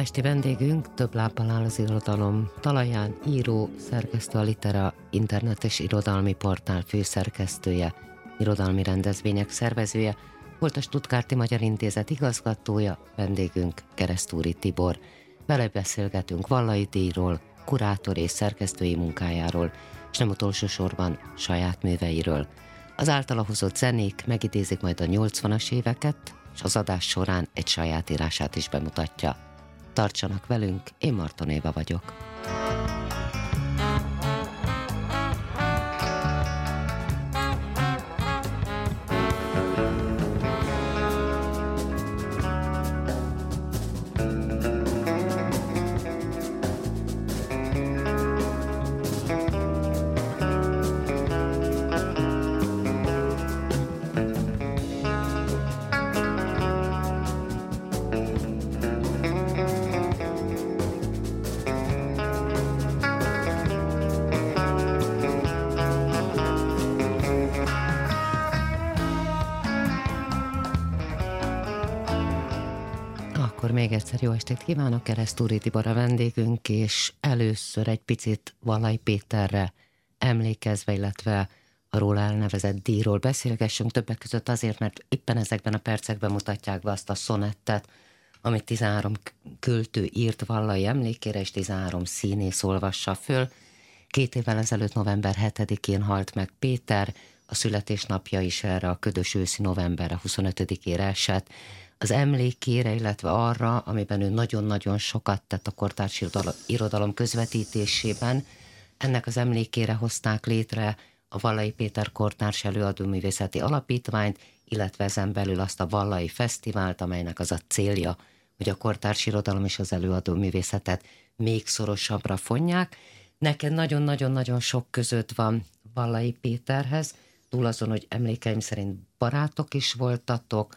esti vendégünk több lábbal áll az irodalom talaján, író, szerkesztő a Litera internetes irodalmi portál főszerkesztője, irodalmi rendezvények szervezője, volt a Stuttgarti Magyar Intézet igazgatója, vendégünk Keresztúri Tibor. Vele beszélgetünk Vallai díjról, kurátor és szerkesztői munkájáról, és nem utolsó sorban saját műveiről. Az általa hozott zenék megidézik majd a 80-as éveket, és az adás során egy saját írását is bemutatja. Tartsanak velünk, én Marton Éva vagyok. Még egyszer jó estét kívánok, Keresztúri Tibor a vendégünk, és először egy picit Valaj Péterre emlékezve, illetve a róla elnevezett díjról beszélgessünk, többek között azért, mert éppen ezekben a percekben mutatják be azt a szonettet, amit 13 költő írt Vallai emlékére, és 13 színész olvassa föl. Két évvel ezelőtt november 7-én halt meg Péter, a születésnapja is erre a ködös őszi novemberre 25-ére esett az emlékére, illetve arra, amiben ő nagyon-nagyon sokat tett a kortárs irodalom közvetítésében. Ennek az emlékére hozták létre a Vallai Péter Kortárs Előadóművészeti Alapítványt, illetve ezen belül azt a Vallai Fesztivált, amelynek az a célja, hogy a kortárs irodalom és az előadó művészetet még szorosabbra fonják. Neked nagyon-nagyon-nagyon sok között van Vallai Péterhez, túl azon, hogy emlékeim szerint barátok is voltatok,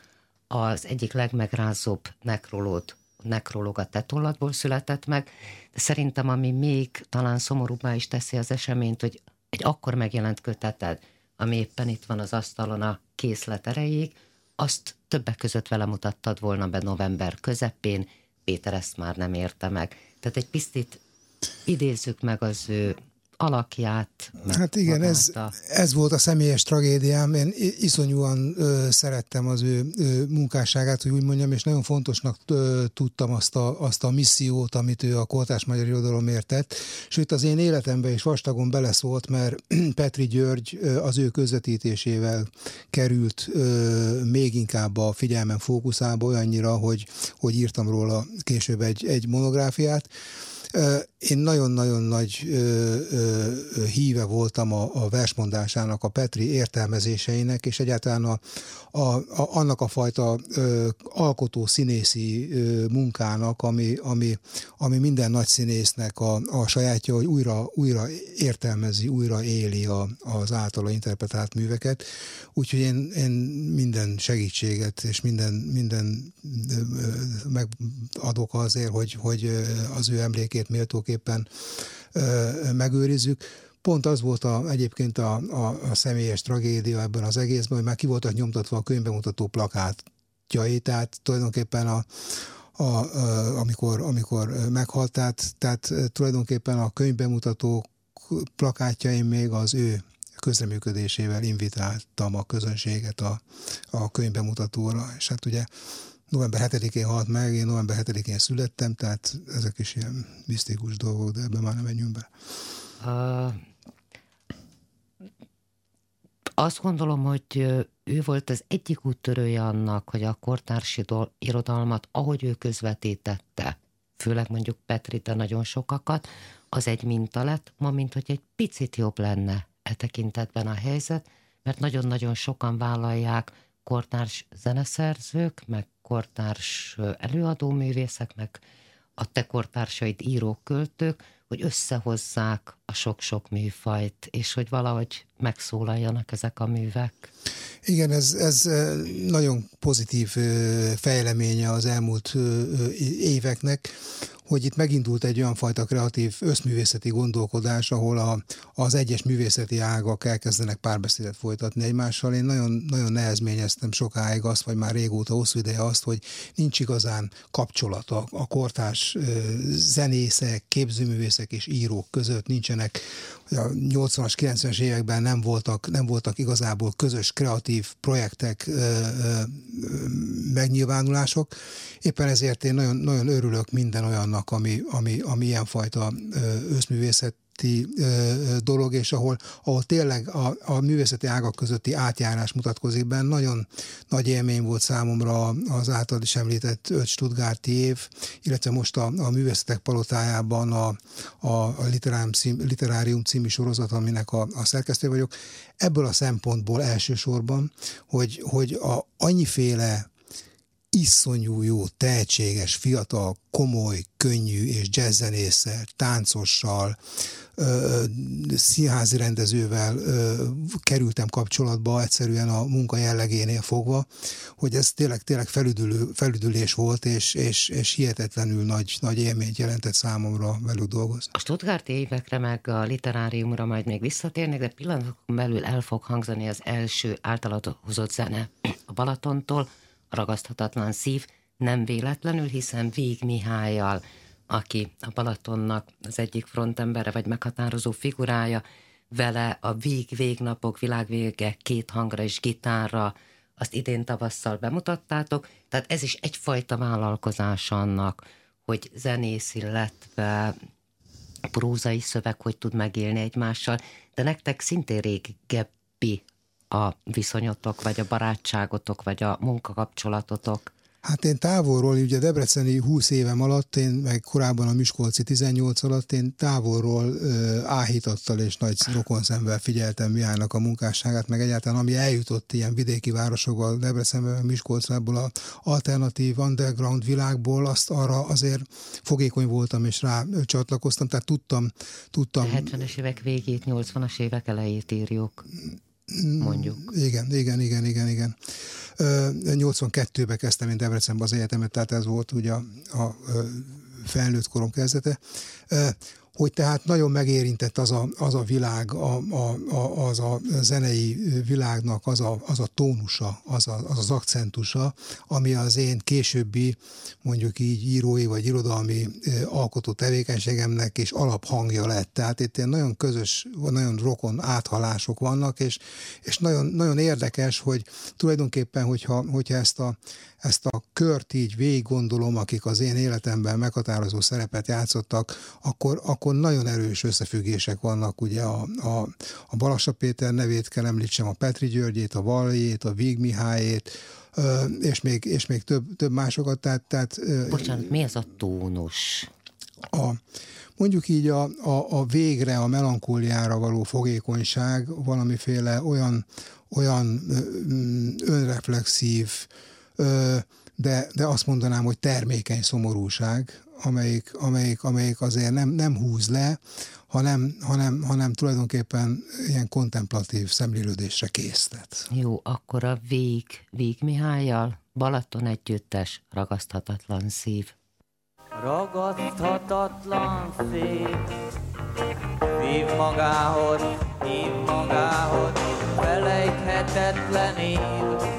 az egyik legmegrázóbb nekrolód, nekrológ a tetollatból született meg, de szerintem ami még talán szomorúbbá is teszi az eseményt, hogy egy akkor megjelent köteted, ami éppen itt van az asztalon a készlet erejéig, azt többek között vele mutattad volna be november közepén, Péter ezt már nem érte meg. Tehát egy picit idézzük meg az ő alakját. Hát igen, ez, ez volt a személyes tragédiám. Én iszonyúan ö, szerettem az ő, ő munkásságát, hogy úgy mondjam, és nagyon fontosnak ö, tudtam azt a, azt a missziót, amit ő a kortás magyar irodalomért tett. Sőt, az én életemben is vastagon beleszólt, mert Petri György az ő közvetítésével került ö, még inkább a figyelmem fókuszába olyannyira, hogy, hogy írtam róla később egy, egy monográfiát. Én nagyon-nagyon nagy híve voltam a, a versmondásának, a Petri értelmezéseinek, és egyáltalán a, a, a, annak a fajta alkotó színészi munkának, ami, ami, ami minden nagy színésznek a, a sajátja, hogy újra, újra értelmezi, újra éli a, az általa interpretált műveket. Úgyhogy én, én minden segítséget és minden, minden megadok azért, hogy, hogy az ő emlékét méltóképpen megőrizzük. Pont az volt a, egyébként a, a, a személyes tragédia ebben az egészben, hogy már ki voltak nyomtatva a könyvbemutató plakátjai, tehát tulajdonképpen a, a, a, amikor, amikor meghalt, tehát, tehát tulajdonképpen a könyvbemutató plakátjaim még az ő közreműködésével invitáltam a közönséget a, a könyvbemutatóra, és hát ugye november 7-én halt meg, én november 7-én születtem, tehát ezek is ilyen misztikus dolgok, de ebben már nem menjünk be. Uh, azt gondolom, hogy ő volt az egyik úttörője annak, hogy a kortársi irodalmat, ahogy ő közvetítette, főleg mondjuk Petri, de nagyon sokakat, az egy minta lett, ma mint hogy egy picit jobb lenne e tekintetben a helyzet, mert nagyon-nagyon sokan vállalják kortárs zeneszerzők, meg kortárs előadóművészek, meg a te kortársaid írók, költők, hogy összehozzák a sok-sok műfajt, és hogy valahogy megszólaljanak ezek a művek. Igen, ez, ez nagyon pozitív fejleménye az elmúlt éveknek hogy itt megindult egy olyan fajta kreatív összművészeti gondolkodás, ahol a, az egyes művészeti ágak elkezdenek párbeszédet folytatni egymással. Én nagyon, nagyon nehezményeztem sokáig azt, vagy már régóta, hosszú ideje azt, hogy nincs igazán kapcsolat a, kortárs zenészek, képzőművészek és írók között, nincsenek a 80-as, 90-es években nem voltak, nem voltak igazából közös kreatív projektek, ö, ö, megnyilvánulások. Éppen ezért én nagyon, nagyon örülök minden olyannak, ami, ami, ami ilyenfajta összművészet dolog, és ahol, ahol tényleg a, a művészeti ágak közötti átjárás mutatkozik benne. Nagyon nagy élmény volt számomra az által is említett öt Stuttgarti év, illetve most a, a Művészetek Palotájában a, a, a Literárium című sorozat, aminek a, a szerkesztő vagyok. Ebből a szempontból elsősorban, hogy, hogy a, annyiféle iszonyú jó, tehetséges, fiatal, komoly, könnyű és jazzzenésszel, táncossal, színházi rendezővel ö, kerültem kapcsolatba egyszerűen a munka jellegénél fogva, hogy ez tényleg, tényleg felüdülő, felüdülés volt, és, és, és hihetetlenül nagy, nagy élményt jelentett számomra velük dolgozni. A Stuttgart évekre meg a literáriumra majd még visszatérnek, de pillanatokon belül el fog hangzani az első általad hozott zene a Balatontól, ragaszthatatlan szív, nem véletlenül, hiszen Vég Mihályjal aki a Balatonnak az egyik frontembere vagy meghatározó figurája, vele a vég-végnapok, világvége két hangra és gitárra, azt idén tavasszal bemutattátok, tehát ez is egyfajta vállalkozás annak, hogy zenész, illetve prózai szöveg hogy tud megélni egymással, de nektek szintén régebbi a viszonyotok, vagy a barátságotok, vagy a munkakapcsolatotok. Hát én távolról, ugye Debreceni 20 évem alatt, én meg korábban a Miskolci 18 alatt, én távolról áhítattal és nagy rokonszemvel figyeltem Mihálynak a munkásságát, meg egyáltalán ami eljutott ilyen vidéki városokba, Debrecenben, Miskolcából, a alternatív underground világból, azt arra azért fogékony voltam és rá csatlakoztam, tehát tudtam. tudtam. A 70-es évek végét, 80-as évek elejét írjuk mondjuk. Igen, igen, igen, igen, igen. 82-ben kezdtem én Debrecenben az egyetemet, tehát ez volt ugye a, a felnőtt korom kezdete hogy tehát nagyon megérintett az a, az a világ, a, a, a, az a zenei világnak az a, az a tónusa, az, a, az az akcentusa, ami az én későbbi, mondjuk így írói vagy irodalmi alkotó tevékenységemnek és alaphangja lett. Tehát itt ilyen nagyon közös, nagyon rokon áthalások vannak, és, és nagyon, nagyon érdekes, hogy tulajdonképpen, hogyha, hogyha ezt a ezt a kört így végig gondolom, akik az én életemben meghatározó szerepet játszottak, akkor, akkor nagyon erős összefüggések vannak, ugye a, a, a Balassa Péter nevét kell említsem, a Petri Györgyét, a Valjét, a Víg Mihályét, és még, és még több, több másokat. Tehát, tehát, Bocsánat, mi ez a tónus? A, mondjuk így a, a, a végre, a melankóliára való fogékonyság valamiféle olyan, olyan önreflexív, de, de azt mondanám, hogy termékeny szomorúság, amelyik, amelyik, amelyik azért nem, nem húz le, hanem, hanem, hanem tulajdonképpen ilyen kontemplatív szemlélődésre késztet. Jó, akkor a Vég, Vég Mihályjal, Balaton együttes, ragaszthatatlan szív. Ragaszthatatlan szív, szív magához, hív magához, felejthetetlen év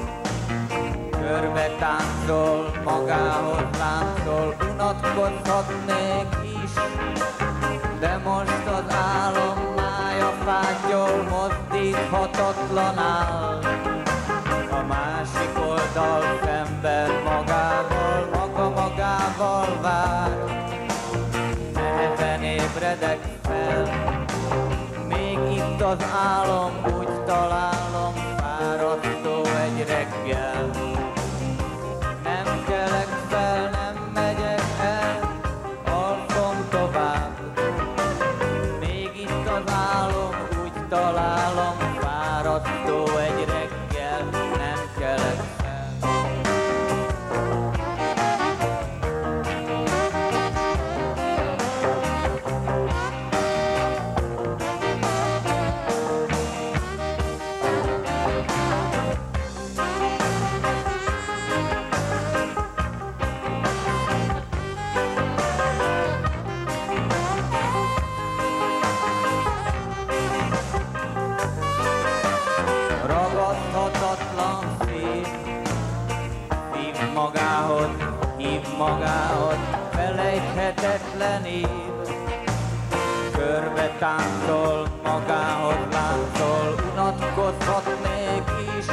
körbe táncol, magához láncol, unatkozhatnék is, de most az álom mája fátyol, mozdíthatatlan áll. A másik oldal szemben táncol, magához láncol, unatkozhatnék is,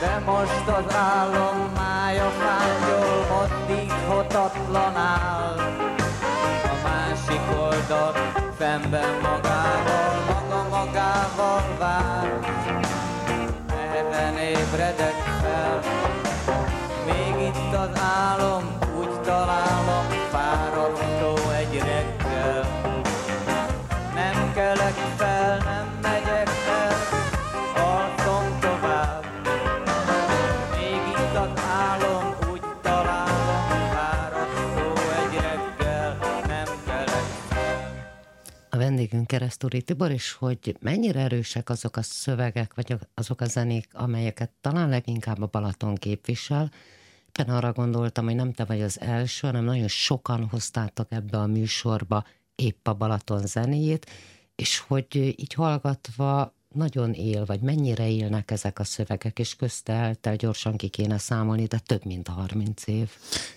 de most az álom mája fájol, mozdíthatatlan áll. A másik oldal szemben magával, maga magával vár. Nehezen ébredek fel, még itt az álom, úgy találom, Keresztúri Tibor, és hogy mennyire erősek azok a szövegek, vagy azok a zenék, amelyeket talán leginkább a Balaton képvisel. Éppen arra gondoltam, hogy nem te vagy az első, hanem nagyon sokan hoztátok ebbe a műsorba épp a Balaton zenéjét, és hogy így hallgatva nagyon él, vagy mennyire élnek ezek a szövegek, és közte eltel gyorsan ki kéne számolni, de több mint 30 év.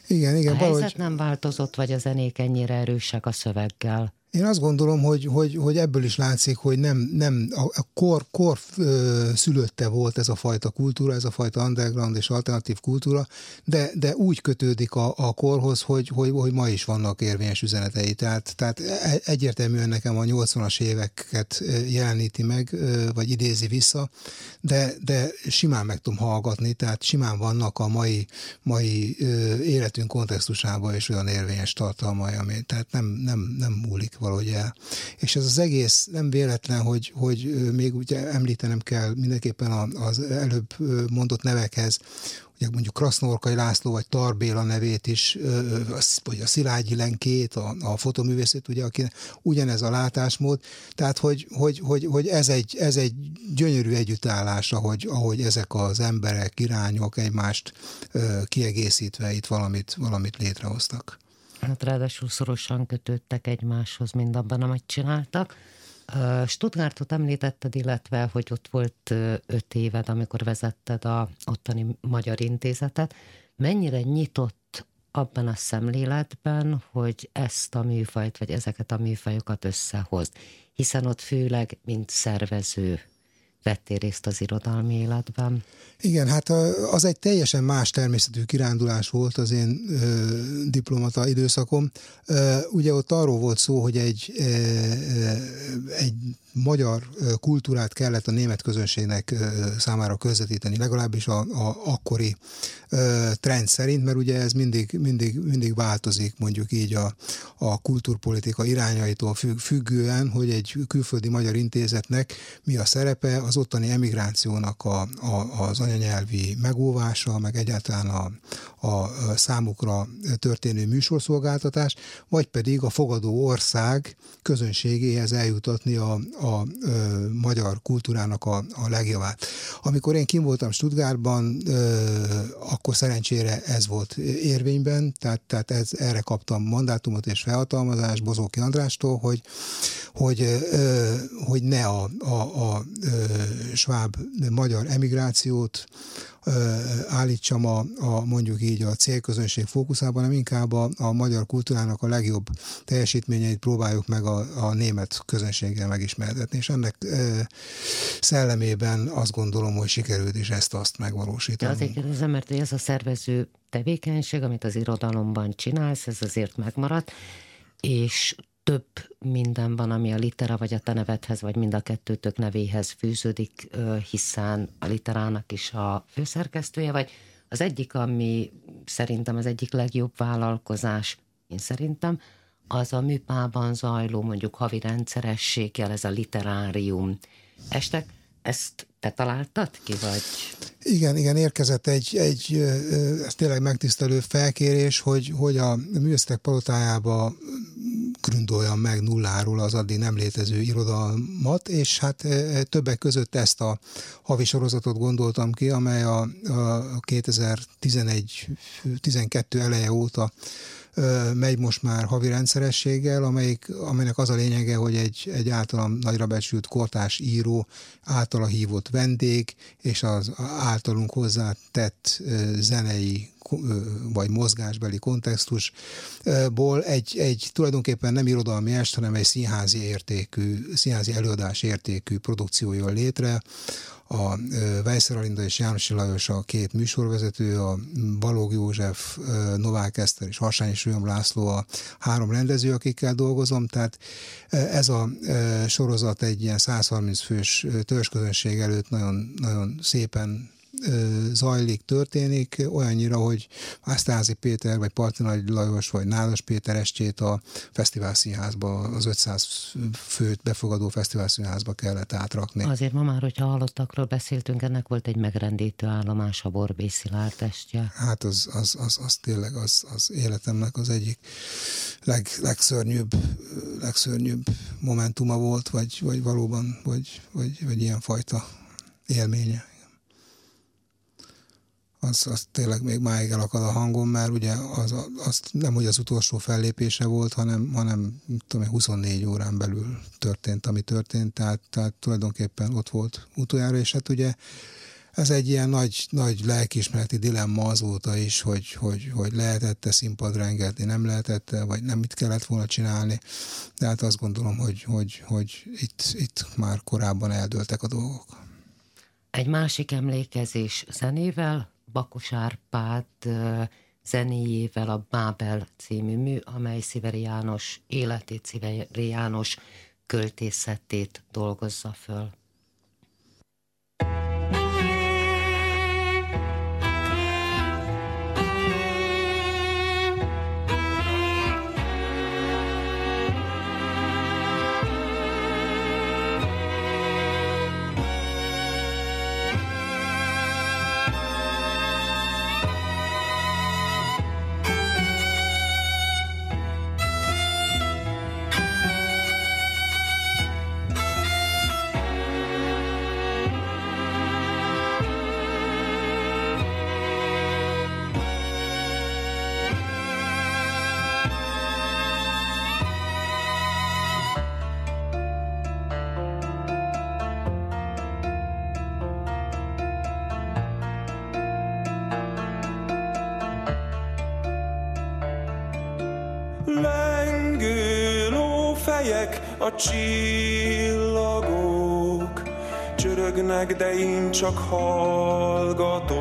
Igen, igen. A valahogy... helyzet nem változott, vagy a zenék ennyire erősek a szöveggel? Én azt gondolom, hogy, hogy, hogy ebből is látszik, hogy nem, nem a kor, kor ö, szülötte volt ez a fajta kultúra, ez a fajta underground és alternatív kultúra, de, de úgy kötődik a, a korhoz, hogy, hogy, hogy ma is vannak érvényes üzenetei. Tehát, tehát e, egyértelműen nekem a 80-as éveket jeleníti meg, vagy idézi vissza, de, de simán meg tudom hallgatni, tehát simán vannak a mai, mai életünk kontextusában is olyan érvényes tartalmai, ami, tehát nem, nem, nem múlik valahogy el. És ez az egész nem véletlen, hogy, hogy még ugye említenem kell mindenképpen az előbb mondott nevekhez, ugye mondjuk Krasznorkai László vagy Tarbéla nevét is, vagy a Szilágyi Lenkét, a, a fotoművészét, ugye, aki ugyanez a látásmód, tehát hogy, hogy, hogy, hogy ez, egy, ez egy gyönyörű együttállás, ahogy, ahogy ezek az emberek, irányok egymást kiegészítve itt valamit, valamit létrehoztak. Hát ráadásul szorosan kötődtek egymáshoz mindabban, amit csináltak. Stuttgartot említetted, illetve, hogy ott volt öt éved, amikor vezetted a ottani magyar intézetet. Mennyire nyitott abban a szemléletben, hogy ezt a műfajt, vagy ezeket a műfajokat összehoz? Hiszen ott főleg, mint szervező vettél részt az irodalmi életben. Igen, hát az egy teljesen más természetű kirándulás volt az én ö, diplomata időszakom. Ö, ugye ott arról volt szó, hogy egy, ö, egy magyar kultúrát kellett a német közönségnek számára közvetíteni, legalábbis a, a akkori trend szerint, mert ugye ez mindig, mindig, mindig változik, mondjuk így a, a kultúrpolitika irányaitól függően, hogy egy külföldi magyar intézetnek mi a szerepe, az ottani emigrációnak a, a, az anyanyelvi megóvása, meg egyáltalán a, a számukra történő műsorszolgáltatás, vagy pedig a fogadó ország közönségéhez eljutatni a, a ö, magyar kultúrának a, a legjavát. Amikor én kim voltam Stuttgartban, akkor szerencsére ez volt érvényben, tehát, tehát ez, erre kaptam mandátumot és felhatalmazást Bozóki Andrástól, hogy, hogy, hogy ne a, a, a sváb magyar emigrációt állítsam a, a mondjuk így a célközönség fókuszában, hanem inkább a, a magyar kultúrának a legjobb teljesítményeit próbáljuk meg a, a német közönséggel megismertetni, és ennek e, szellemében azt gondolom, hogy sikerült is ezt-azt megvalósítani. De azért kérdezem, mert ez a szervező tevékenység, amit az irodalomban csinálsz, ez azért megmaradt, és több minden van, ami a litera vagy a te nevedhez, vagy mind a kettőtök nevéhez fűződik, hiszen a literának is a főszerkesztője, vagy az egyik, ami szerintem az egyik legjobb vállalkozás, én szerintem, az a műpában zajló mondjuk havi rendszerességgel, ez a literárium. Estek, ezt te találtad ki, vagy? Igen, igen, érkezett egy, egy ez tényleg megtisztelő felkérés, hogy, hogy a művészetek palotájába gründoljam meg nulláról az addig nem létező irodalmat, és hát többek között ezt a havi sorozatot gondoltam ki, amely a, a 2011-12 eleje óta megy most már havi rendszerességgel, amelyik, amelynek az a lényege, hogy egy, egy általam nagyra becsült kortás író általa hívott vendég, és az általunk hozzá tett zenei vagy mozgásbeli kontextusból egy, egy tulajdonképpen nem irodalmi est, hanem egy színházi értékű, színházi előadás értékű produkció jön létre, a Weisser Alinda és János Lajos a két műsorvezető, a Balog József, Novák Eszter és Hasány Sőm László a három rendező, akikkel dolgozom, tehát ez a sorozat egy ilyen 130 fős törzsközönség előtt nagyon, nagyon szépen zajlik, történik, olyannyira, hogy Asztázi Péter, vagy Parti Nagy Lajos, vagy Nádas Péter estjét a Fesztivál Színházba, az 500 főt befogadó Fesztivál Színházba kellett átrakni. Azért ma már, hogyha hallottakról beszéltünk, ennek volt egy megrendítő állomás a Borbély Szilárd estje. Hát az, az, az, az tényleg az, az életemnek az egyik leg, legszörnyűbb, legszörnyűbb momentuma volt, vagy, vagy valóban, vagy, vagy, vagy ilyen fajta élménye az, az tényleg még máig elakad a hangom, mert ugye az, az nem, hogy az utolsó fellépése volt, hanem, hanem tudom, 24 órán belül történt, ami történt, tehát, tehát tulajdonképpen ott volt utoljára, és hát ugye ez egy ilyen nagy, nagy lelkismereti dilemma azóta is, hogy, hogy, hogy lehetette színpadra engedni, nem lehetette, vagy nem mit kellett volna csinálni. De hát azt gondolom, hogy, hogy, hogy itt, itt már korábban eldőltek a dolgok. Egy másik emlékezés zenével, Bakos Árpád zenéjével a Bábel című mű, amely Sziveri János életét, Sziveri János költészetét dolgozza föl. A csillagok csörögnek, de én csak hallgatok.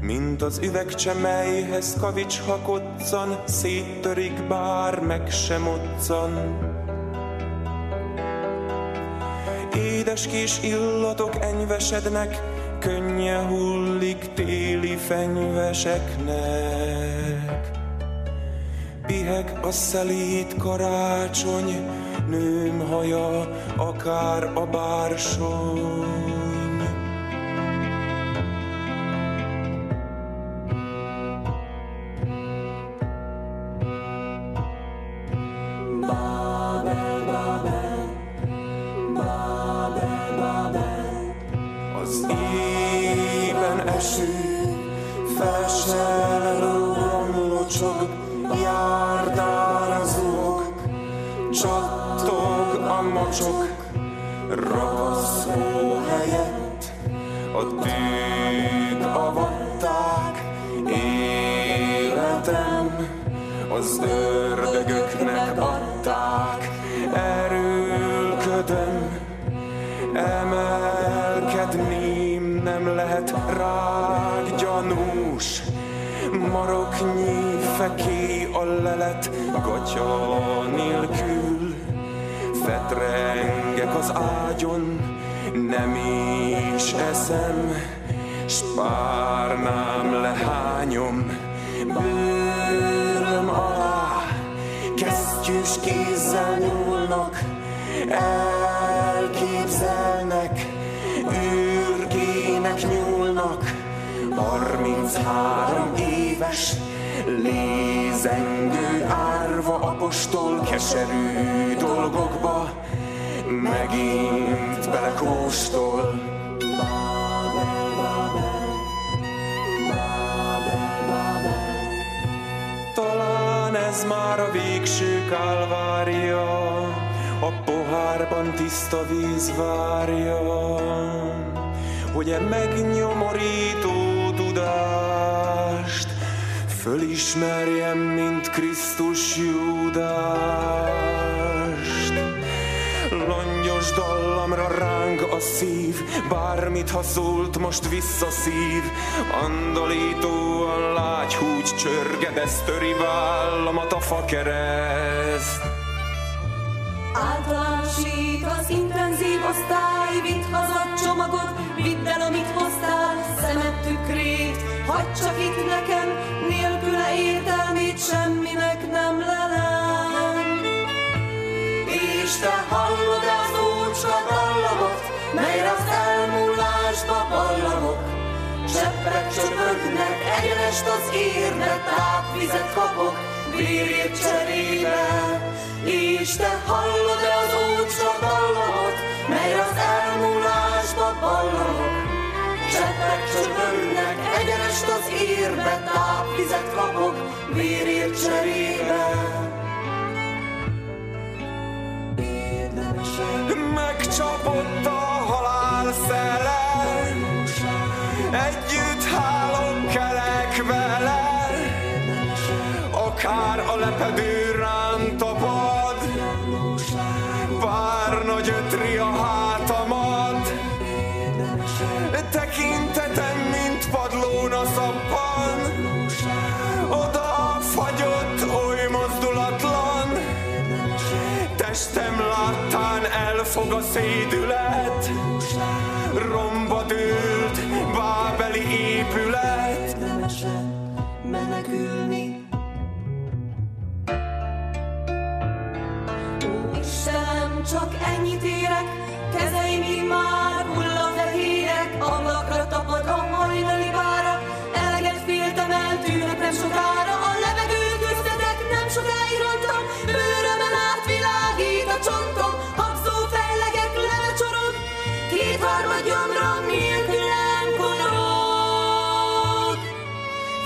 Mint az üvegcse, melyhez kavics hakoccan, széttörik, bár meg sem otcan. Édes kis illatok enyvesednek, könnye hullik téli fenyveseknek. Piheg a szelít karácsony, nőm haja, akár a bársony. Eső, fel se locsog, járdán zúg, csattog a mocsok, ragaszó helyett. A tűk avatták életem, az ördögöknek adták, erőlködöm, emelkedni nem lehet rág gyanús, maroknyi feké a lelet gatya nélkül. Fetrengek az ágyon, nem is eszem, s párnám lehányom bőröm alá. Kesztyűs kézzel nyúlnak, elképzelnek, űrgének nyúlnak, harminchárom éves, Lézengő árva apostol keserű dolgokba Megint belekóstol. Talán ez már a végső kálvária A pohárban tiszta víz várja Hogy e megnyomorító fölismerjem, mint Krisztus Júdást. Langyos dallamra ráng a szív, bármit ha szólt, most visszaszív. Andalítóan lágy húgy csörgedez, töri vállamat a fakereszt. Általánosít az intenzív osztály, vidd haza csomagot, vidd el, amit hoztál, szemed tükrét, hagyd csak itt nekem, nélküle értelmét semminek nem lelem. És te hallod az ócska dallamot, melyre az elmúlásba ballamok, Cseppek csöpögnek, egyenest az érne, tápvizet kapok, vérét cserébe. És te hallod-e az ócska dallamot, mely az elmúlásba ballamok? Cseppek csöpögnek, egyenest az érbe, tápvizet kapok, vérét cserébe. Megcsapott a halál szele, együtt hálom kelek akár a lepedő rám tapad, pár nagy ötri a hátamat, tekintetem, mint padlón a szappan, oda fagyott, oly mozdulatlan, testem láttán elfog a szédület, romba dőlt bábeli épület. Érdemesen csak ennyit érek, kezeim már hullafehérek, ablakra tapad a hajnali vára, eleget féltem, eltűnök nem sokára, a levegőt köztetek, nem sokáig rontom, bőrömen átvilágít a csontom, habzó fejlegek lecsorog, kétharmad gyomrom nélkülem korog.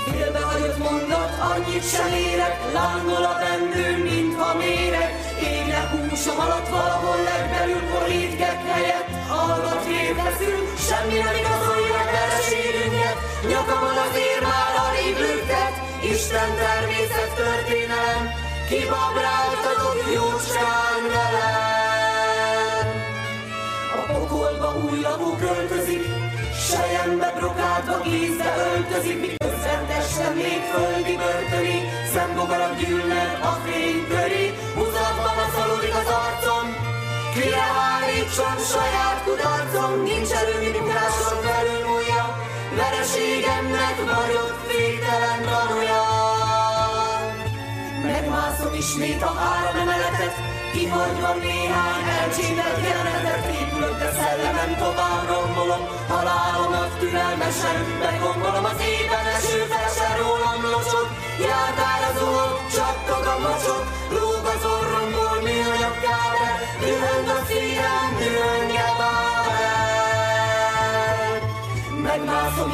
Félbehagyott mondat, annyit sem érek, lángol a bendőm, mintha méreg, égne húsom alatt polítkek helyett, hallgat feszül, semmi nem igazolja a vereségünket, nyakamon az ér már alig lüktet, Isten természet történelem, kibabráltatok jócskán velem. A pokolba új labú költözik, Sejembe brokádva kézbe öltözik, miközben testem még földi börtöni, szembogarak gyűlnek, a fény töri, húzatban a szalodik az arcom, Kire hárítson saját kudarcom, nincs erőmi bukáson felül múlja, vereségemnek vagyok féktelen tanúja. Megmászom ismét a három emeletet, kihagyva néhány elcsépelt jelenetet, épülök, de szellemem tovább rombolom, halálomat türelmesen begombolom, az éppen eső felesen rólam locsog, jártározó, csattog a mocsok, rúg az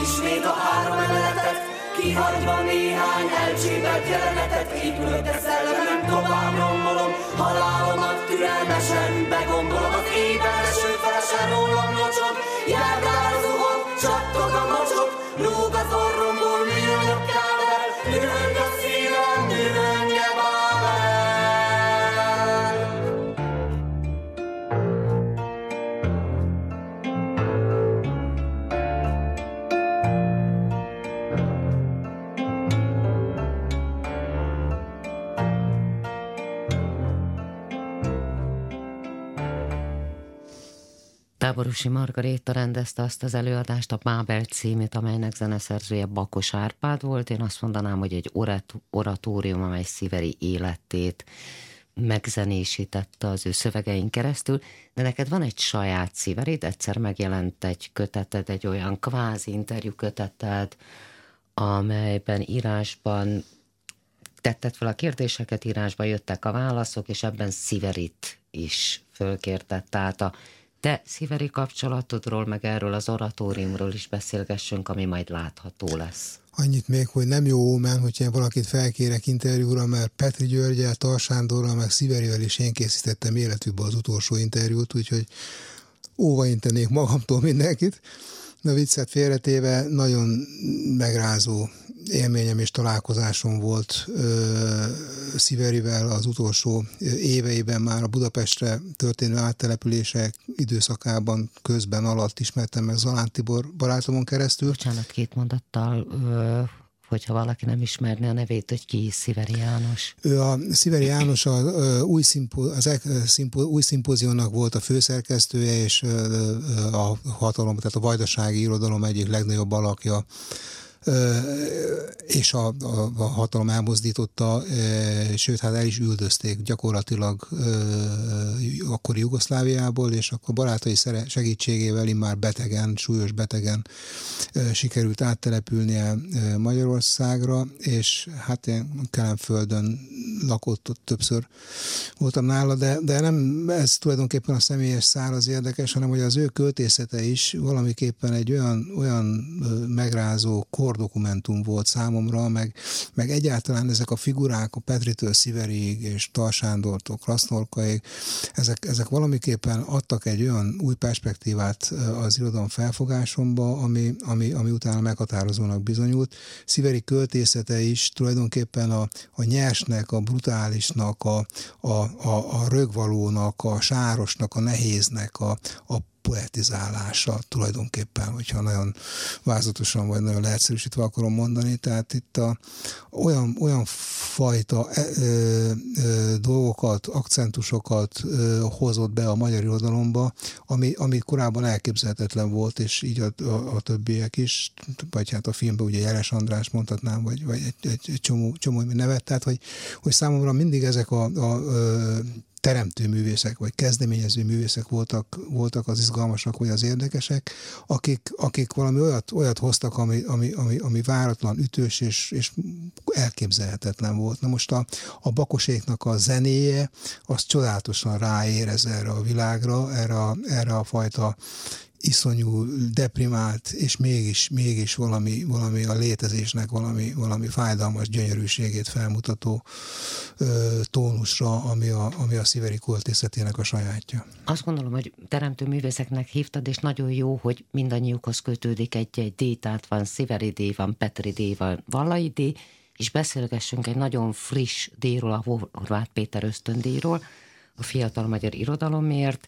ismét a három emeletet, Kihagyva néhány elcsépelt jelenetet, épülök, de szellemem tovább rombolom, halálomat türelmesen begombolom, az éven eső felesen rólam locsog, járdál az uhok, csattog a mocsok, lúg az orromból Táborosi Margaréta rendezte azt az előadást, a Bábel címét, amelynek zeneszerzője Bakos Árpád volt. Én azt mondanám, hogy egy orat- oratórium, amely szíveri életét megzenésítette az ő szövegein keresztül, de neked van egy saját szíverid, egyszer megjelent egy köteted, egy olyan kvázi interjú köteted, amelyben írásban tetted fel a kérdéseket, írásban jöttek a válaszok, és ebben Sziverit is fölkértett. Tehát a te szíveri kapcsolatodról, meg erről az oratóriumról is beszélgessünk, ami majd látható lesz. Annyit még, hogy nem jó ómen, hogyha én valakit felkérek interjúra, mert Petri Györgyel, Tarsándorral, meg Sziverivel is én készítettem életükbe az utolsó interjút, úgyhogy óva intenék magamtól mindenkit. Na viccet félretéve, nagyon megrázó élményem és találkozásom volt Sziverivel az utolsó éveiben már a Budapestre történő áttelepülések időszakában közben alatt ismertem meg Zalán Tibor barátomon keresztül. Bocsánat, két mondattal hogyha valaki nem ismerné a nevét, hogy ki Sziveri János. Ő a Sziveri János a, a új, szimpó, az e, új szimpóziónak volt a főszerkesztője, és a hatalom, tehát a vajdasági irodalom egyik legnagyobb alakja és a, a, hatalom elmozdította, sőt, hát el is üldözték gyakorlatilag akkori Jugoszláviából, és akkor barátai segítségével immár betegen, súlyos betegen sikerült áttelepülnie Magyarországra, és hát én Kelemföldön lakott ott többször voltam nála, de, de nem ez tulajdonképpen a személyes szál az érdekes, hanem hogy az ő költészete is valamiképpen egy olyan, olyan megrázó kor kordokumentum volt számomra, meg, meg egyáltalán ezek a figurák, a Petritől Sziverig és Talsándortól Krasznorkaig, ezek, ezek valamiképpen adtak egy olyan új perspektívát az irodalom felfogásomba, ami, ami, ami utána meghatározónak bizonyult. Sziveri költészete is tulajdonképpen a, a nyersnek, a brutálisnak, a, a, a, a rögvalónak, a sárosnak, a nehéznek, a, a poetizálása tulajdonképpen, hogyha nagyon vázatosan vagy nagyon leegyszerűsítve akarom mondani. Tehát itt a, olyan, olyan fajta e, e, e, dolgokat, akcentusokat e, hozott be a magyar irodalomba, ami, ami korábban elképzelhetetlen volt, és így a, a, a többiek is, vagy hát a filmben ugye Jeles András mondhatnám, vagy, vagy egy, egy, egy csomó, csomó nevet, tehát hogy, hogy számomra mindig ezek a, a, a teremtő művészek, vagy kezdeményező művészek voltak, voltak az izgalmasak, vagy az érdekesek, akik, akik valami olyat, olyat hoztak, ami, ami, ami, ami váratlan, ütős és, és elképzelhetetlen volt. Na most a, a bakoséknak a zenéje, az csodálatosan ráérez erre a világra, erre a, erre a fajta iszonyú, deprimált, és mégis, mégis valami, valami a létezésnek valami, valami fájdalmas gyönyörűségét felmutató ö, tónusra, ami a, ami a sziveri költészetének a sajátja. Azt gondolom, hogy teremtő művészeknek hívtad, és nagyon jó, hogy mindannyiukhoz kötődik egy-egy díj, tehát van sziveri díj, van Petri díj, van Vallai díj, és beszélgessünk egy nagyon friss díjról, a Horváth Péter ösztöndíjról, a fiatal magyar irodalomért,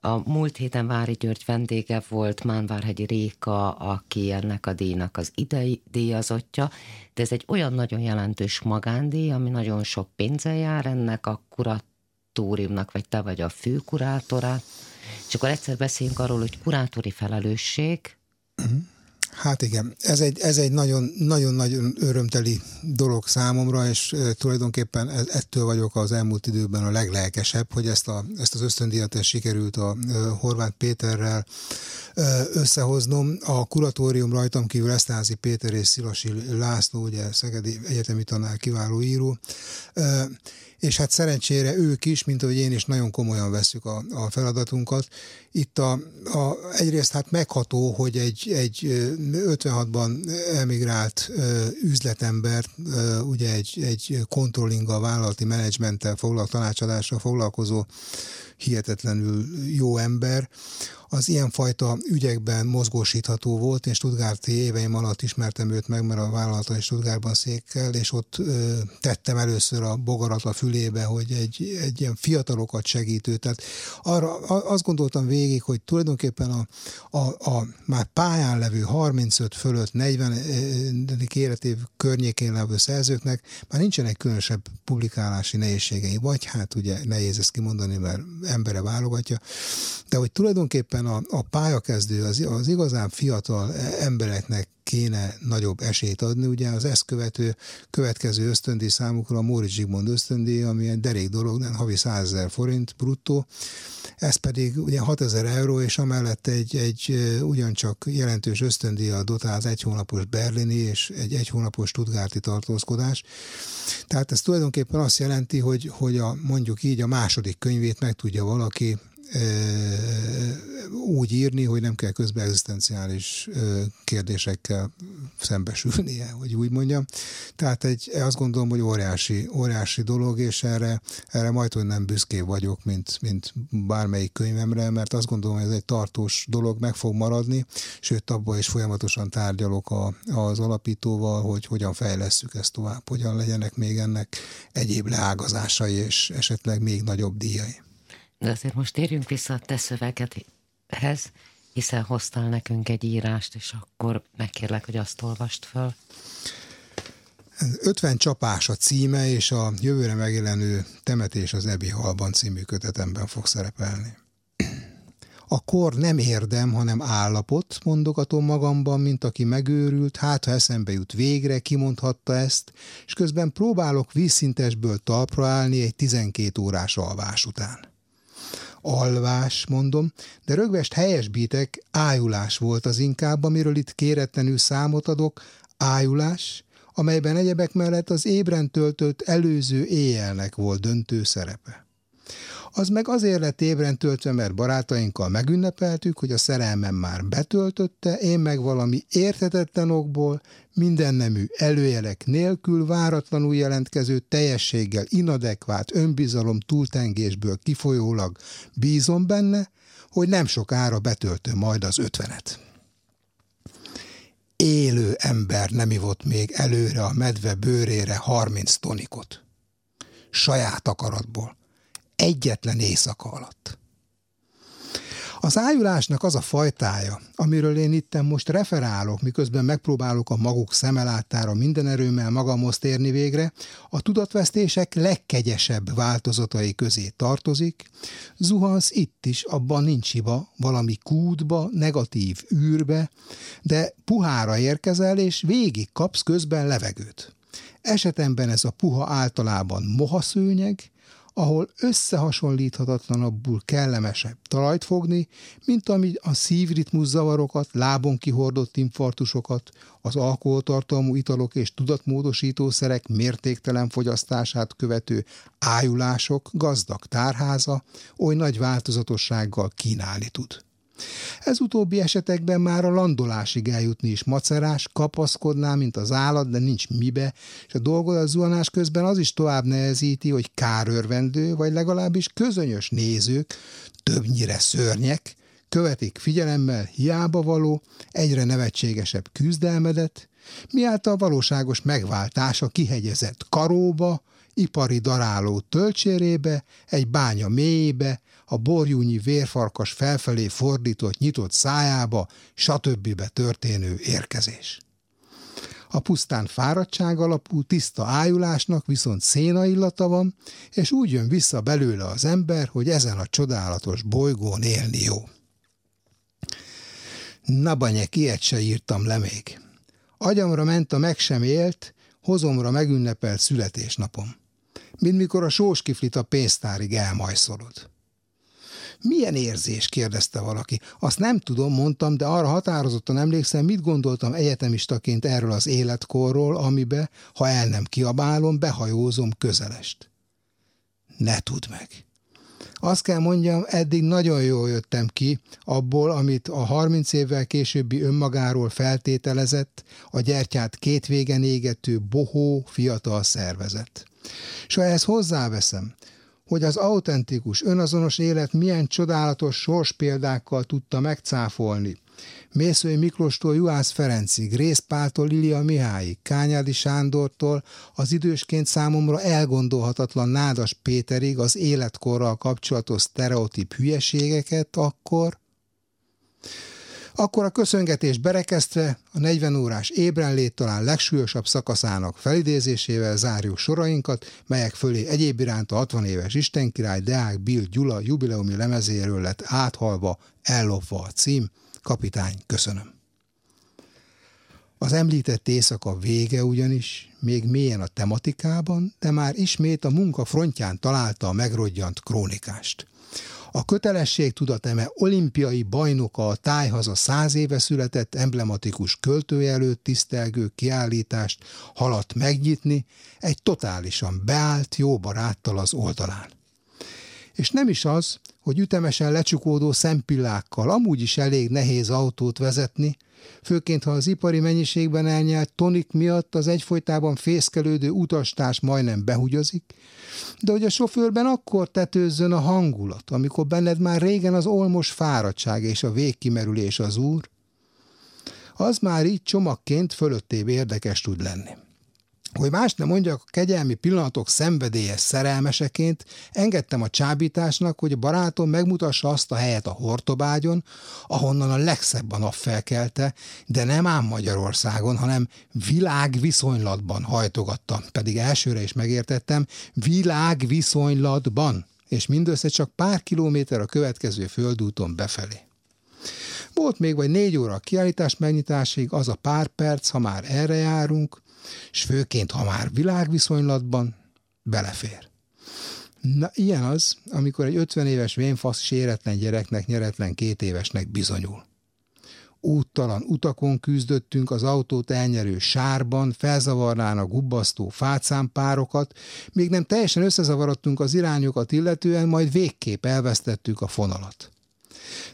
a múlt héten Vári György vendége volt Mánvárhegyi Réka, aki ennek a díjnak az idei díjazottja, de ez egy olyan nagyon jelentős magándíj, ami nagyon sok pénze jár ennek a kuratóriumnak, vagy te vagy a fő kurátora. És akkor egyszer beszéljünk arról, hogy kurátori felelősség, uh-huh Hát igen, ez egy, ez egy nagyon, nagyon-nagyon örömteli dolog számomra, és tulajdonképpen e, ettől vagyok az elmúlt időben a leglelkesebb, hogy ezt, a, ezt az ösztöndíjat sikerült a Horváth Péterrel összehoznom. A kuratórium rajtam kívül Esztázi Péter és Szilasi László, ugye Szegedi Egyetemi Tanár, kiváló író, és hát szerencsére ők is, mint ahogy én is nagyon komolyan veszük a, a feladatunkat. Itt a, a, egyrészt hát megható, hogy egy, egy 56-ban emigrált üzletember, ugye egy, egy controllinggal, vállalati menedzsmenttel foglal, tanácsadással foglalkozó hihetetlenül jó ember, az ilyenfajta ügyekben mozgósítható volt. Én Stuttgarti éveim alatt ismertem őt meg, mert a vállalata is Stuttgartban székkel, és ott ö, tettem először a bogarat a fülébe, hogy egy, egy ilyen fiatalokat segítő. Tehát arra azt gondoltam végig, hogy tulajdonképpen a, a, a már pályán levő 35 fölött 40 életév környékén levő szerzőknek már nincsenek különösebb publikálási nehézségei, vagy hát ugye nehéz ezt kimondani, mert embere válogatja, de hogy tulajdonképpen a, a pályakezdő, az, az igazán fiatal embereknek kéne nagyobb esélyt adni. Ugye az ezt követő, következő ösztöndi számukra a Móricz Zsigmond ösztöndi, ami egy derék dolog, nem havi 100 ezer forint bruttó, ez pedig ugye 6 ezer euró, és amellett egy, egy ugyancsak jelentős ösztöndíjat dotált egy hónapos berlini és egy egy hónapos Stuttgarti tartózkodás. Tehát ez tulajdonképpen azt jelenti, hogy, hogy a, mondjuk így a második könyvét meg tudja valaki úgy írni, hogy nem kell közben egzisztenciális kérdésekkel szembesülnie, hogy úgy mondjam. Tehát egy, azt gondolom, hogy óriási, óriási dolog, és erre, erre majd, hogy nem büszké vagyok, mint, mint bármelyik könyvemre, mert azt gondolom, hogy ez egy tartós dolog, meg fog maradni, sőt, abban is folyamatosan tárgyalok a, az alapítóval, hogy hogyan fejlesszük ezt tovább, hogyan legyenek még ennek egyéb leágazásai, és esetleg még nagyobb díjai. De azért most térjünk vissza a te szövegedhez, hiszen hoztál nekünk egy írást, és akkor megkérlek, hogy azt olvast föl. 50 csapás a címe, és a jövőre megjelenő Temetés az Ebi Halban című kötetemben fog szerepelni. A kor nem érdem, hanem állapot, mondogatom magamban, mint aki megőrült, hát ha eszembe jut végre, kimondhatta ezt, és közben próbálok vízszintesből talpra állni egy 12 órás alvás után alvás, mondom, de rögvest helyesbítek, ájulás volt az inkább, amiről itt kéretlenül számot adok, ájulás, amelyben egyebek mellett az ébren töltött előző éjjelnek volt döntő szerepe. Az meg azért lett ébren töltve, mert barátainkkal megünnepeltük, hogy a szerelmem már betöltötte, én meg valami érthetetlen okból, minden nemű előjelek nélkül váratlanul jelentkező teljességgel inadekvát önbizalom túltengésből kifolyólag bízom benne, hogy nem sokára betöltöm majd az ötvenet. Élő ember nem ivott még előre a medve bőrére 30 tonikot. Saját akaratból egyetlen éjszaka alatt. Az ájulásnak az a fajtája, amiről én itten most referálok, miközben megpróbálok a maguk szemelátára minden erőmmel magamhoz térni végre, a tudatvesztések legkegyesebb változatai közé tartozik, zuhansz itt is, abban nincs hiba, valami kútba, negatív űrbe, de puhára érkezel, és végig kapsz közben levegőt. Esetemben ez a puha általában mohaszőnyeg, ahol összehasonlíthatatlanabbul kellemesebb talajt fogni, mint ami a szívritmus zavarokat, lábon kihordott infartusokat, az alkoholtartalmú italok és tudatmódosítószerek mértéktelen fogyasztását követő ájulások gazdag tárháza oly nagy változatossággal kínálni tud. Ez utóbbi esetekben már a landolásig eljutni is macerás, kapaszkodná, mint az állat, de nincs mibe, és a dolgod a zuhanás közben az is tovább nehezíti, hogy kárörvendő, vagy legalábbis közönyös nézők, többnyire szörnyek, követik figyelemmel hiába való, egyre nevetségesebb küzdelmedet, miáltal valóságos megváltás a kihegyezett karóba, ipari daráló töltsérébe, egy bánya mélyébe, a borjúnyi vérfarkas felfelé fordított nyitott szájába, stb. történő érkezés. A pusztán fáradtság alapú, tiszta ájulásnak viszont széna illata van, és úgy jön vissza belőle az ember, hogy ezen a csodálatos bolygón élni jó. Nabanyek, ilyet se írtam le még. Agyamra ment a meg sem élt, hozomra megünnepelt születésnapom. Mint mikor a sóskiflit a pénztárig elmajszolod. Milyen érzés? kérdezte valaki. Azt nem tudom, mondtam, de arra határozottan emlékszem, mit gondoltam egyetemistaként erről az életkorról, amibe, ha el nem kiabálom, behajózom közelest. Ne tudd meg. Azt kell mondjam, eddig nagyon jól jöttem ki abból, amit a 30 évvel későbbi önmagáról feltételezett, a gyertyát két végen égető bohó fiatal szervezet. És ha ezt hozzáveszem, hogy az autentikus, önazonos élet milyen csodálatos sors példákkal tudta megcáfolni. Mészői Miklóstól Juhász Ferencig, Részpáltól Lilia Mihályig, Kányádi Sándortól az idősként számomra elgondolhatatlan Nádas Péterig az életkorral kapcsolatos sztereotíp hülyeségeket, akkor akkor a köszöngetés berekeztve a 40 órás ébrenlét talán legsúlyosabb szakaszának felidézésével zárjuk sorainkat, melyek fölé egyéb iránt a 60 éves Istenkirály Deák Bill Gyula jubileumi lemezéről lett áthalva, ellopva a cím. Kapitány, köszönöm. Az említett éjszaka vége ugyanis, még mélyen a tematikában, de már ismét a munka frontján találta a megrodjant krónikást. A kötelesség tudateme olimpiai bajnoka a tájhaza száz éve született emblematikus költője előtt tisztelgő kiállítást haladt megnyitni egy totálisan beállt jó baráttal az oldalán. És nem is az, hogy ütemesen lecsukódó szempillákkal amúgy is elég nehéz autót vezetni, főként ha az ipari mennyiségben elnyelt tonik miatt az egyfolytában fészkelődő utastárs majdnem behugyozik, de hogy a sofőrben akkor tetőzzön a hangulat, amikor benned már régen az olmos fáradtság és a végkimerülés az úr, az már így csomagként fölöttébb érdekes tud lenni. Hogy más nem mondjak, a kegyelmi pillanatok szenvedélyes szerelmeseként engedtem a csábításnak, hogy a barátom megmutassa azt a helyet a hortobágyon, ahonnan a legszebb a nap felkelte, de nem ám Magyarországon, hanem világviszonylatban hajtogatta. Pedig elsőre is megértettem, világviszonylatban, és mindössze csak pár kilométer a következő földúton befelé. Volt még vagy négy óra a kiállítás megnyitásig, az a pár perc, ha már erre járunk, és főként, ha már világviszonylatban, belefér. Na, ilyen az, amikor egy 50 éves vénfasz séretlen gyereknek nyeretlen két évesnek bizonyul. Úttalan utakon küzdöttünk az autót elnyerő sárban, felzavarnának gubbasztó fácámpárokat, még nem teljesen összezavarodtunk az irányokat illetően, majd végképp elvesztettük a fonalat.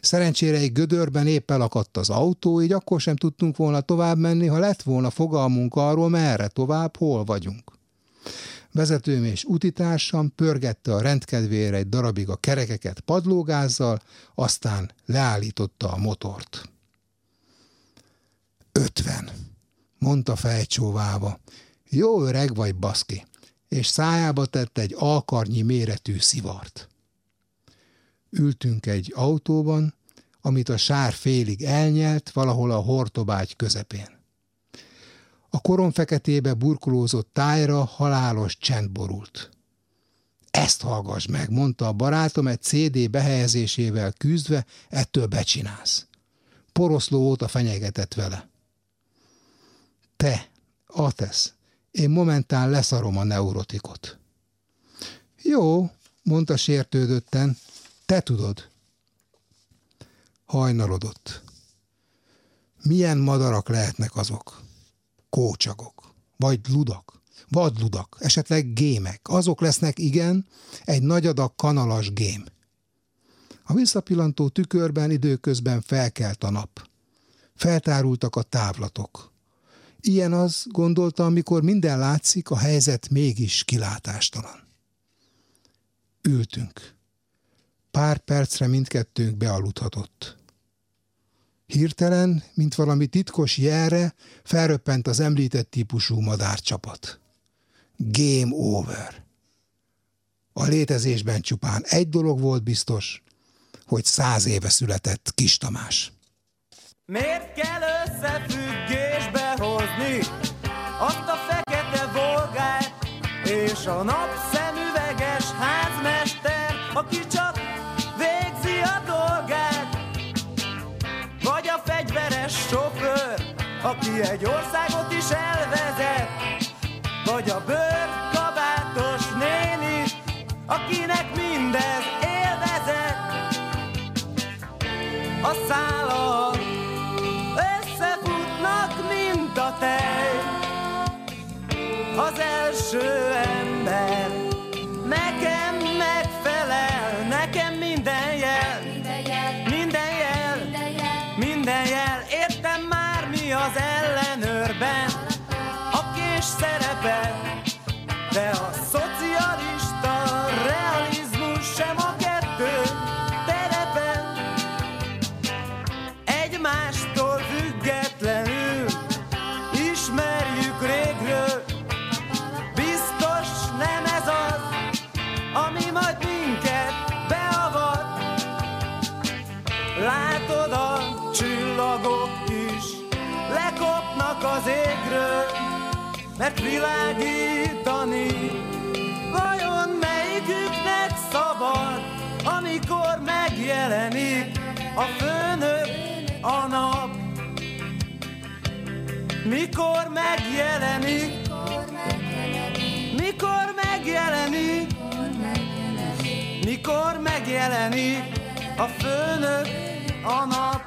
Szerencsére egy gödörben épp elakadt az autó, így akkor sem tudtunk volna tovább menni, ha lett volna fogalmunk arról, merre tovább, hol vagyunk. Vezetőm és utitársam pörgette a rendkedvére egy darabig a kerekeket padlógázzal, aztán leállította a motort. Ötven, mondta fejcsóváva. Jó öreg vagy, baszki, és szájába tett egy alkarnyi méretű szivart ültünk egy autóban, amit a sár félig elnyelt valahol a hortobágy közepén. A koron feketébe burkolózott tájra halálos csend borult. Ezt hallgass meg, mondta a barátom egy CD behelyezésével küzdve, ettől becsinálsz. Poroszló óta fenyegetett vele. Te, Atesz, én momentán leszarom a neurotikot. Jó, mondta sértődötten, te tudod. Hajnalodott. Milyen madarak lehetnek azok? Kócsagok, vagy ludak, vadludak, esetleg gémek. Azok lesznek, igen, egy nagy adag kanalas gém. A visszapillantó tükörben időközben felkelt a nap. Feltárultak a távlatok. Ilyen az, gondolta, amikor minden látszik, a helyzet mégis kilátástalan. Ültünk. Pár percre mindkettőnk bealudhatott. Hirtelen, mint valami titkos jelre, felröppent az említett típusú madárcsapat. Game over. A létezésben csupán egy dolog volt biztos, hogy száz éve született Kis Tamás. Miért kell összefüggésbe hozni azt a fekete volgát és a napszemüveges házmester, aki csak aki egy országot is elvezet, vagy a bőrkabátos mert világítani vajon melyiküknek szabad, amikor megjelenik a főnök a nap. Mikor megjelenik, mikor megjelenik, mikor megjelenik a főnök a nap.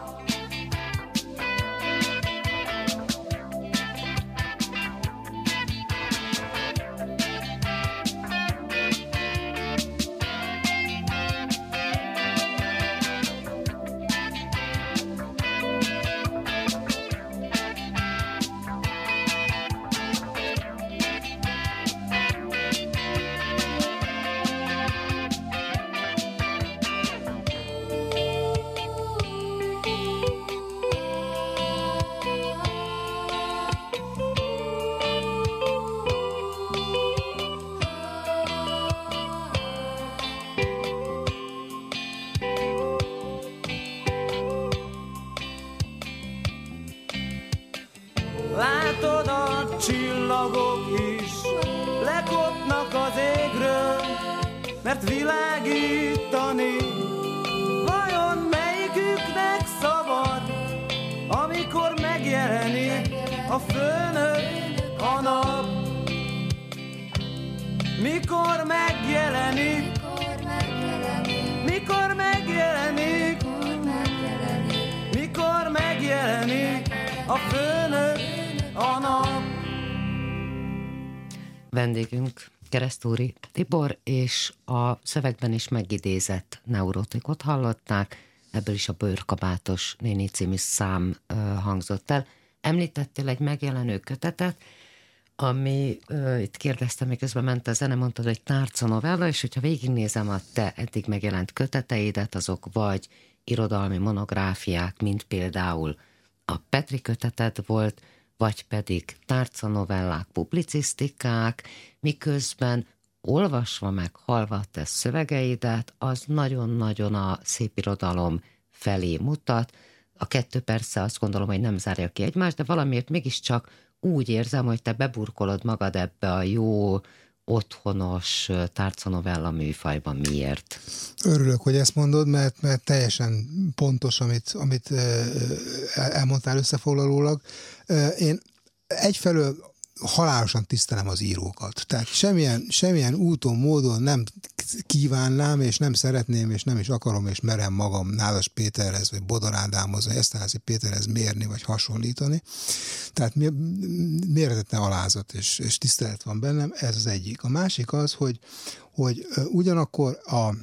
A főnök a nap. Vendégünk Keresztúri Tibor, és a szövegben is megidézett neurotikot hallották, ebből is a bőrkabátos néni című szám ö, hangzott el. Említettél egy megjelenő kötetet, ami, ö, itt kérdeztem, miközben ment a zene, mondtad, hogy tárca novella, és hogyha végignézem a te eddig megjelent köteteidet, azok vagy irodalmi monográfiák, mint például a Petri köteted volt, vagy pedig tárcanovellák, publicisztikák, miközben olvasva meg hallva te szövegeidet, az nagyon-nagyon a szép irodalom felé mutat. A kettő persze azt gondolom, hogy nem zárja ki egymást, de valamiért mégiscsak úgy érzem, hogy te beburkolod magad ebbe a jó, otthonos tárcanovella műfajban. Miért? Örülök, hogy ezt mondod, mert, mert teljesen pontos, amit, amit elmondtál összefoglalólag. Én egyfelől halálosan tisztelem az írókat. Tehát semmilyen, semmilyen úton, módon nem kívánnám, és nem szeretném, és nem is akarom, és merem magam Nálas Péterhez, vagy Bodor Ádámhoz, vagy Eszterházi Péterhez mérni, vagy hasonlítani. Tehát méretetlen alázat és, és tisztelet van bennem, ez az egyik. A másik az, hogy, hogy ugyanakkor a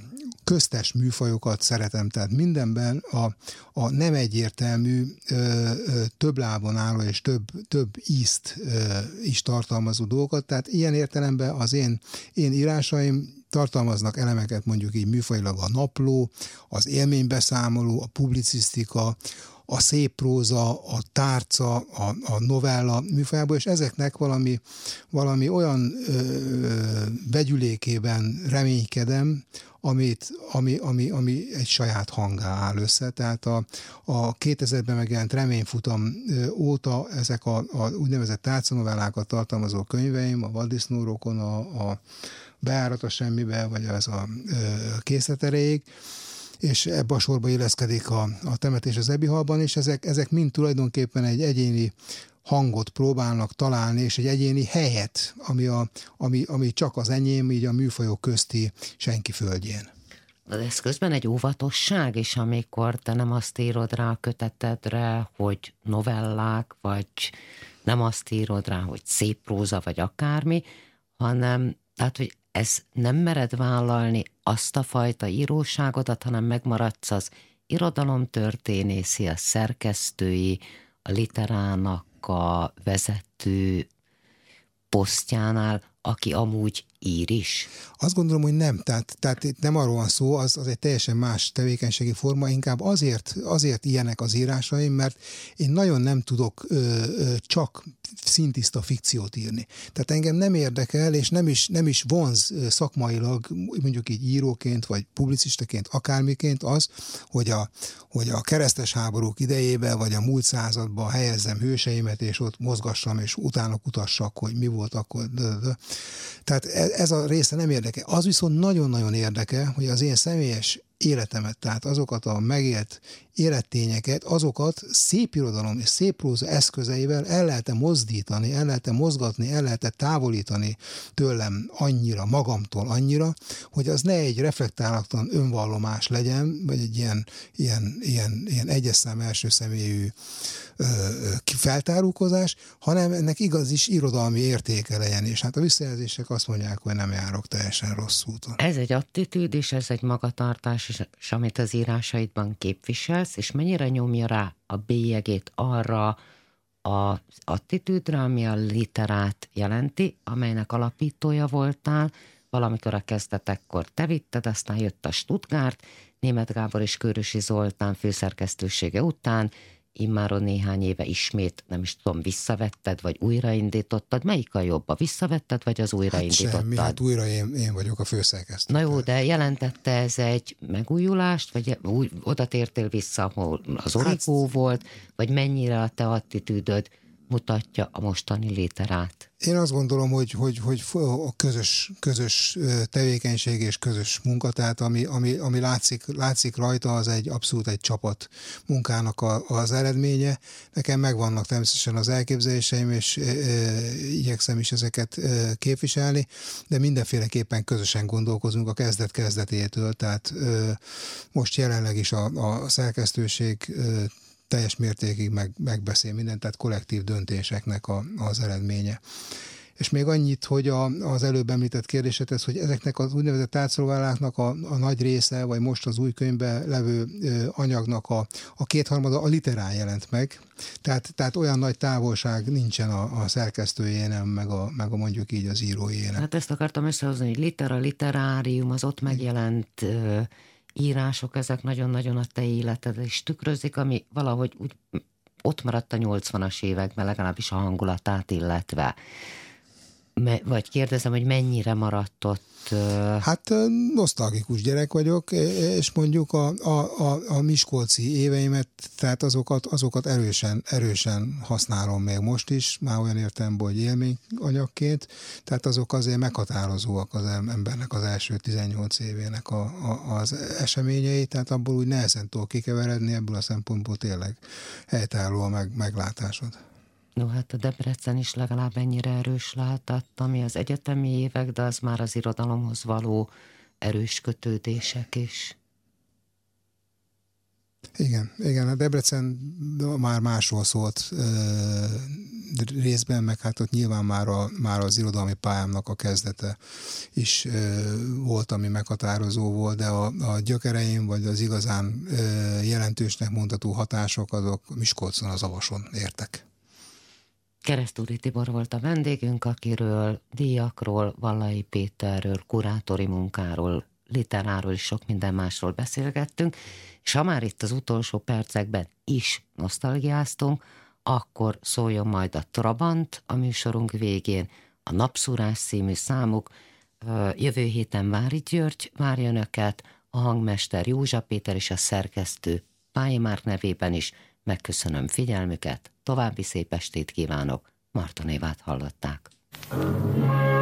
köztes műfajokat szeretem, tehát mindenben a, a nem egyértelmű, több lábon álló és több, több ízt is tartalmazó dolgokat, tehát ilyen értelemben az én, én írásaim tartalmaznak elemeket mondjuk így műfajilag a napló, az élménybeszámoló, a publicisztika, a szép próza, a tárca, a, a novella műfajából, és ezeknek valami, valami olyan ö, vegyülékében reménykedem, amit, ami, ami, ami egy saját hangá áll össze. Tehát a, a 2000-ben megjelent reményfutam óta ezek a, a úgynevezett tárcanovellákat tartalmazó könyveim, a vaddisznórokon, a, a beárat a semmibe, vagy az a készleteréig, és ebbe a sorba illeszkedik a, a temetés az Ebihalban, és ezek, ezek mind tulajdonképpen egy egyéni hangot próbálnak találni, és egy egyéni helyet, ami, a, ami, ami csak az enyém, így a műfajok közti senki földjén. De ez közben egy óvatosság is, amikor te nem azt írod rá a kötetedre, hogy novellák, vagy nem azt írod rá, hogy szép próza, vagy akármi, hanem tehát, hogy ez nem mered vállalni azt a fajta íróságodat, hanem megmaradsz az irodalomtörténészi, a szerkesztői, a literának a vezető posztjánál, aki amúgy ír is? Azt gondolom, hogy nem. Tehát, tehát itt nem arról van szó, az, az egy teljesen más tevékenységi forma, inkább azért, azért ilyenek az írásaim, mert én nagyon nem tudok ö, ö, csak szintiszta fikciót írni. Tehát engem nem érdekel, és nem is, nem is vonz szakmailag, mondjuk így íróként, vagy publicistaként, akármiként az, hogy a, hogy a keresztes háborúk idejében, vagy a múlt században helyezzem hőseimet, és ott mozgassam, és utána kutassak, hogy mi volt akkor. Tehát e, ez a része nem érdekel. Az viszont nagyon-nagyon érdekel, hogy az én személyes életemet, tehát azokat a megélt élettényeket, azokat szép irodalom és szép próza eszközeivel el lehet mozdítani, el lehet mozgatni, el lehet távolítani tőlem annyira, magamtól annyira, hogy az ne egy reflektálatlan önvallomás legyen, vagy egy ilyen, ilyen, ilyen, ilyen egyes szám első személyű feltárulkozás, hanem ennek igaz is irodalmi értéke legyen, és hát a visszajelzések azt mondják, hogy nem járok teljesen rossz úton. Ez egy attitűd, és ez egy magatartás, és amit az írásaidban képviselsz, és mennyire nyomja rá a bélyegét arra az attitűdre, ami a literát jelenti, amelynek alapítója voltál, valamikor a kezdetekkor te vitted, aztán jött a Stuttgart, Német Gábor és Körösi Zoltán főszerkesztősége után, immáron néhány éve ismét, nem is tudom, visszavetted, vagy újraindítottad? Melyik a jobb? A visszavetted, vagy az újraindítottad? Hát semmi, hát újra én, én vagyok a főszerkesztő. Na jó, de jelentette ez egy megújulást, vagy úgy, oda tértél vissza, ahol az origó hát, volt, vagy mennyire a te attitűdöd mutatja a mostani léterát? Én azt gondolom, hogy, hogy, hogy a közös, közös tevékenység és közös munka, tehát ami, ami, ami látszik, látszik rajta, az egy abszolút egy csapat munkának a, az eredménye. Nekem megvannak természetesen az elképzeléseim, és e, e, igyekszem is ezeket e, képviselni, de mindenféleképpen közösen gondolkozunk a kezdet kezdetétől, tehát e, most jelenleg is a, a szerkesztőség e, teljes mértékig meg, megbeszél mindent, tehát kollektív döntéseknek a, az eredménye. És még annyit, hogy a, az előbb említett kérdésethez, hogy ezeknek az úgynevezett tárcsolváláknak a, a nagy része, vagy most az új könyvben levő ö, anyagnak a, a kétharmada a literán jelent meg, tehát, tehát olyan nagy távolság nincsen a, a szerkesztőjénem, meg a, meg a mondjuk így az írójénem. Hát ezt akartam összehozni, hogy litera, literárium, az ott megjelent ö, írások, ezek nagyon-nagyon a te életed is tükrözik, ami valahogy úgy ott maradt a 80-as években, legalábbis a hangulatát illetve. Vagy kérdezem, hogy mennyire maradt ott? Hát nosztalgikus gyerek vagyok, és mondjuk a, a, a, a Miskolci éveimet, tehát azokat, azokat erősen, erősen használom még most is, már olyan értelemben, hogy élményanyagként, tehát azok azért meghatározóak az embernek az első 18 évének a, a, az eseményei, tehát abból úgy nehezen tudok kikeveredni, ebből a szempontból tényleg helytálló a meg, meglátásod. No, hát a Debrecen is legalább ennyire erős lehetett, ami az egyetemi évek, de az már az irodalomhoz való erős kötődések is. Igen, igen, a Debrecen már másról szólt részben, meg hát ott nyilván már, a, már az irodalmi pályámnak a kezdete is volt, ami meghatározó volt, de a, a gyökereim, vagy az igazán jelentősnek mondható hatások, azok Miskolcon, az Avason értek. Keresztúri Tibor volt a vendégünk, akiről díjakról, Vallai Péterről, kurátori munkáról, literáról és sok minden másról beszélgettünk, és ha már itt az utolsó percekben is nosztalgiáztunk, akkor szóljon majd a Trabant a műsorunk végén, a Napszúrás című számuk, jövő héten Vári György várja önöket, a hangmester Józsa Péter és a szerkesztő Pályi Márk nevében is megköszönöm figyelmüket, További szép estét kívánok, Marta Névát hallották. thank